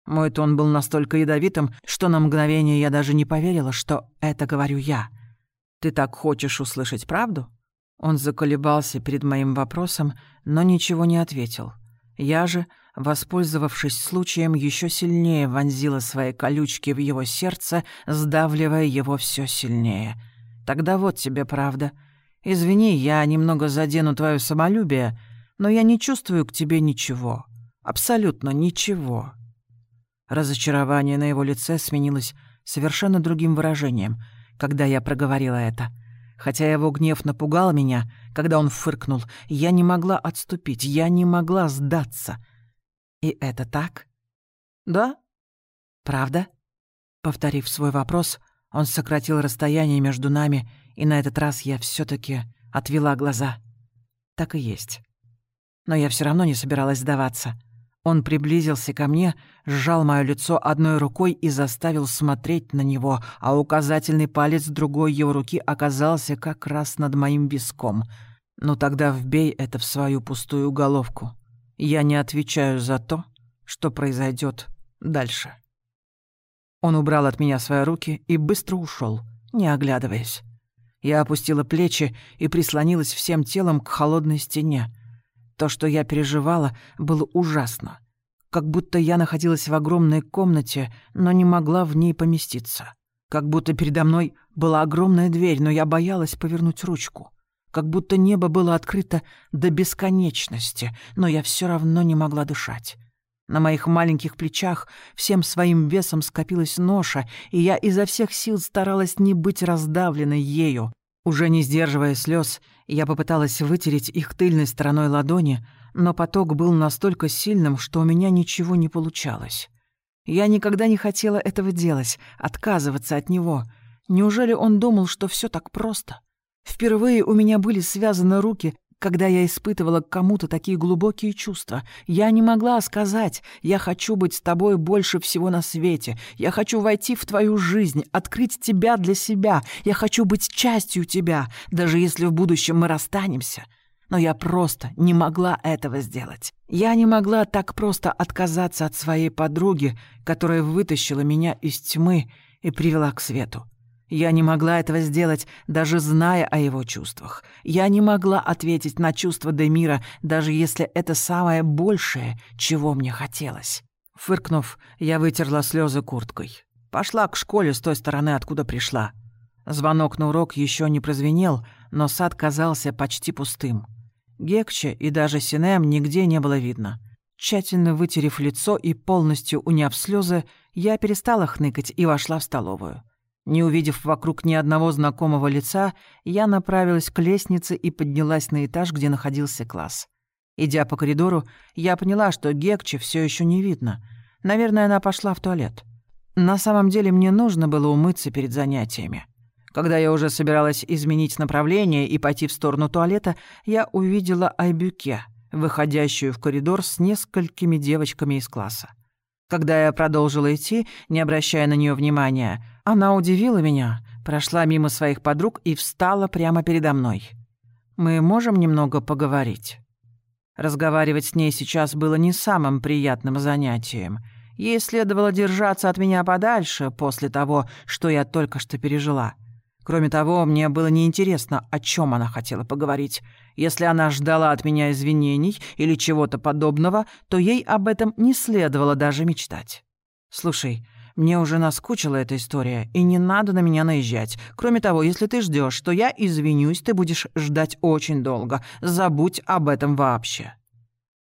Мой тон был настолько ядовитым, что на мгновение я даже не поверила, что это говорю я. «Ты так хочешь услышать правду?» Он заколебался перед моим вопросом, но ничего не ответил. Я же воспользовавшись случаем, еще сильнее вонзила свои колючки в его сердце, сдавливая его все сильнее. «Тогда вот тебе правда. Извини, я немного задену твое самолюбие, но я не чувствую к тебе ничего. Абсолютно ничего». Разочарование на его лице сменилось совершенно другим выражением, когда я проговорила это. Хотя его гнев напугал меня, когда он фыркнул, я не могла отступить, я не могла сдаться — «И это так?» «Да». «Правда?» Повторив свой вопрос, он сократил расстояние между нами, и на этот раз я все таки отвела глаза. Так и есть. Но я все равно не собиралась сдаваться. Он приблизился ко мне, сжал мое лицо одной рукой и заставил смотреть на него, а указательный палец другой его руки оказался как раз над моим виском. «Ну тогда вбей это в свою пустую головку». Я не отвечаю за то, что произойдет дальше. Он убрал от меня свои руки и быстро ушел, не оглядываясь. Я опустила плечи и прислонилась всем телом к холодной стене. То, что я переживала, было ужасно. Как будто я находилась в огромной комнате, но не могла в ней поместиться. Как будто передо мной была огромная дверь, но я боялась повернуть ручку. Как будто небо было открыто до бесконечности, но я все равно не могла дышать. На моих маленьких плечах всем своим весом скопилась ноша, и я изо всех сил старалась не быть раздавленной ею. Уже не сдерживая слез, я попыталась вытереть их тыльной стороной ладони, но поток был настолько сильным, что у меня ничего не получалось. Я никогда не хотела этого делать, отказываться от него. Неужели он думал, что все так просто? Впервые у меня были связаны руки, когда я испытывала к кому-то такие глубокие чувства. Я не могла сказать «я хочу быть с тобой больше всего на свете», «я хочу войти в твою жизнь», «открыть тебя для себя», «я хочу быть частью тебя», даже если в будущем мы расстанемся. Но я просто не могла этого сделать. Я не могла так просто отказаться от своей подруги, которая вытащила меня из тьмы и привела к свету. Я не могла этого сделать, даже зная о его чувствах. Я не могла ответить на чувства Демира, даже если это самое большее, чего мне хотелось. Фыркнув, я вытерла слезы курткой. Пошла к школе с той стороны, откуда пришла. Звонок на урок еще не прозвенел, но сад казался почти пустым. Гекче и даже Синем нигде не было видно. Тщательно вытерев лицо и полностью уняв слезы, я перестала хныкать и вошла в столовую. Не увидев вокруг ни одного знакомого лица, я направилась к лестнице и поднялась на этаж, где находился класс. Идя по коридору, я поняла, что Гекче все еще не видно. Наверное, она пошла в туалет. На самом деле мне нужно было умыться перед занятиями. Когда я уже собиралась изменить направление и пойти в сторону туалета, я увидела Айбюке, выходящую в коридор с несколькими девочками из класса. Когда я продолжила идти, не обращая на нее внимания, она удивила меня, прошла мимо своих подруг и встала прямо передо мной. «Мы можем немного поговорить?» Разговаривать с ней сейчас было не самым приятным занятием. Ей следовало держаться от меня подальше после того, что я только что пережила. Кроме того, мне было неинтересно, о чем она хотела поговорить. Если она ждала от меня извинений или чего-то подобного, то ей об этом не следовало даже мечтать. «Слушай, мне уже наскучила эта история, и не надо на меня наезжать. Кроме того, если ты ждешь, что я извинюсь, ты будешь ждать очень долго. Забудь об этом вообще».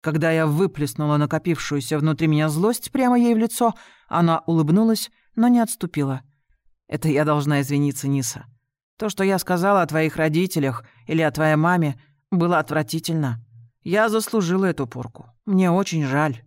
Когда я выплеснула накопившуюся внутри меня злость прямо ей в лицо, она улыбнулась, но не отступила. Это я должна извиниться, Ниса. То, что я сказала о твоих родителях или о твоей маме, было отвратительно. Я заслужила эту порку. Мне очень жаль».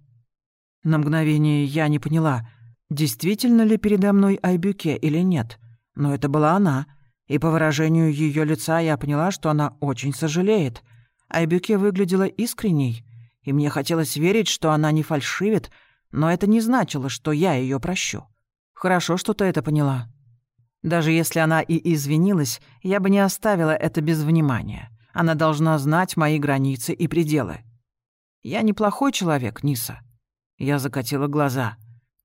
На мгновение я не поняла, действительно ли передо мной Айбюке или нет. Но это была она, и по выражению ее лица я поняла, что она очень сожалеет. Айбюке выглядела искренней, и мне хотелось верить, что она не фальшивит, но это не значило, что я ее прощу. Хорошо, что ты это поняла. Даже если она и извинилась, я бы не оставила это без внимания. Она должна знать мои границы и пределы. Я неплохой человек, Ниса. Я закатила глаза.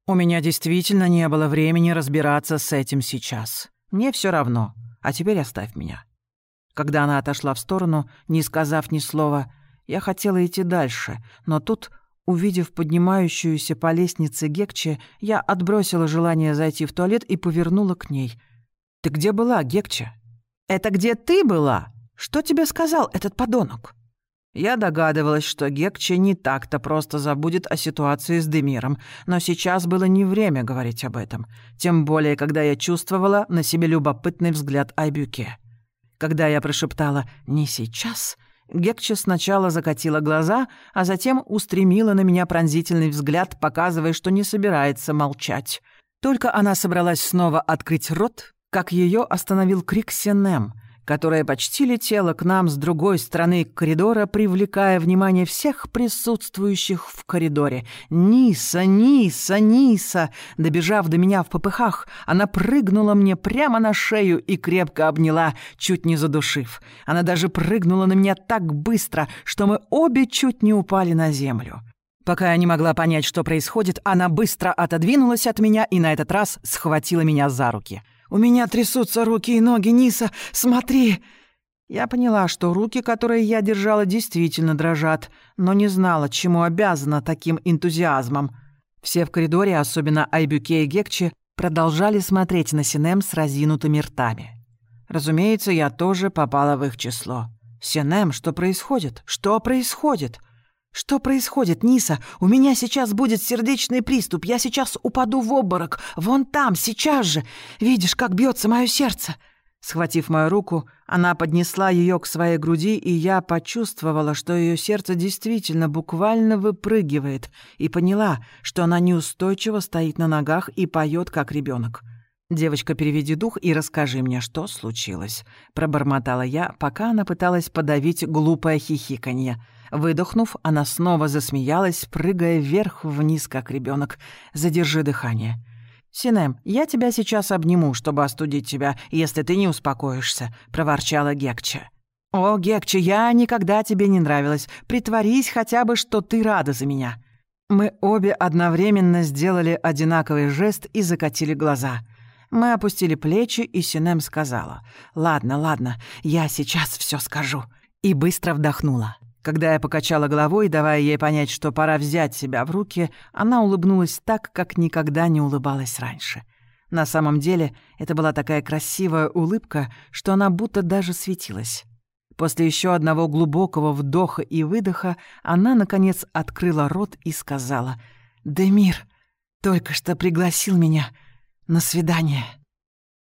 У меня действительно не было времени разбираться с этим сейчас. Мне все равно. А теперь оставь меня. Когда она отошла в сторону, не сказав ни слова, я хотела идти дальше, но тут, увидев поднимающуюся по лестнице Гекче, я отбросила желание зайти в туалет и повернула к ней. «Ты где была, Гекче?» «Это где ты была?» Что тебе сказал этот подонок?» Я догадывалась, что Гекче не так-то просто забудет о ситуации с Демиром, но сейчас было не время говорить об этом, тем более, когда я чувствовала на себе любопытный взгляд Айбюке. Когда я прошептала «не сейчас», Гекче сначала закатила глаза, а затем устремила на меня пронзительный взгляд, показывая, что не собирается молчать. Только она собралась снова открыть рот, как ее остановил крик Сенем — которая почти летела к нам с другой стороны коридора, привлекая внимание всех присутствующих в коридоре. «Ниса! Ниса! Ниса!» Добежав до меня в попыхах, она прыгнула мне прямо на шею и крепко обняла, чуть не задушив. Она даже прыгнула на меня так быстро, что мы обе чуть не упали на землю. Пока я не могла понять, что происходит, она быстро отодвинулась от меня и на этот раз схватила меня за руки — у меня трясутся руки и ноги, Ниса, смотри!» Я поняла, что руки, которые я держала, действительно дрожат, но не знала, чему обязана таким энтузиазмом. Все в коридоре, особенно Айбюке и Гекче, продолжали смотреть на Синем с разинутыми ртами. Разумеется, я тоже попала в их число. «Синем, что происходит? Что происходит?» «Что происходит, Ниса? У меня сейчас будет сердечный приступ. Я сейчас упаду в обморок. Вон там, сейчас же. Видишь, как бьется мое сердце?» Схватив мою руку, она поднесла ее к своей груди, и я почувствовала, что ее сердце действительно буквально выпрыгивает, и поняла, что она неустойчиво стоит на ногах и поет, как ребенок. «Девочка, переведи дух и расскажи мне, что случилось», — пробормотала я, пока она пыталась подавить глупое хихиканье. Выдохнув, она снова засмеялась, прыгая вверх-вниз, как ребенок. «Задержи дыхание». «Синем, я тебя сейчас обниму, чтобы остудить тебя, если ты не успокоишься», — проворчала Гекча. «О, Гекча, я никогда тебе не нравилась. Притворись хотя бы, что ты рада за меня». Мы обе одновременно сделали одинаковый жест и закатили глаза. Мы опустили плечи, и Синем сказала, «Ладно, ладно, я сейчас все скажу». И быстро вдохнула. Когда я покачала головой, давая ей понять, что пора взять себя в руки, она улыбнулась так, как никогда не улыбалась раньше. На самом деле, это была такая красивая улыбка, что она будто даже светилась. После еще одного глубокого вдоха и выдоха она, наконец, открыла рот и сказала «Демир только что пригласил меня на свидание».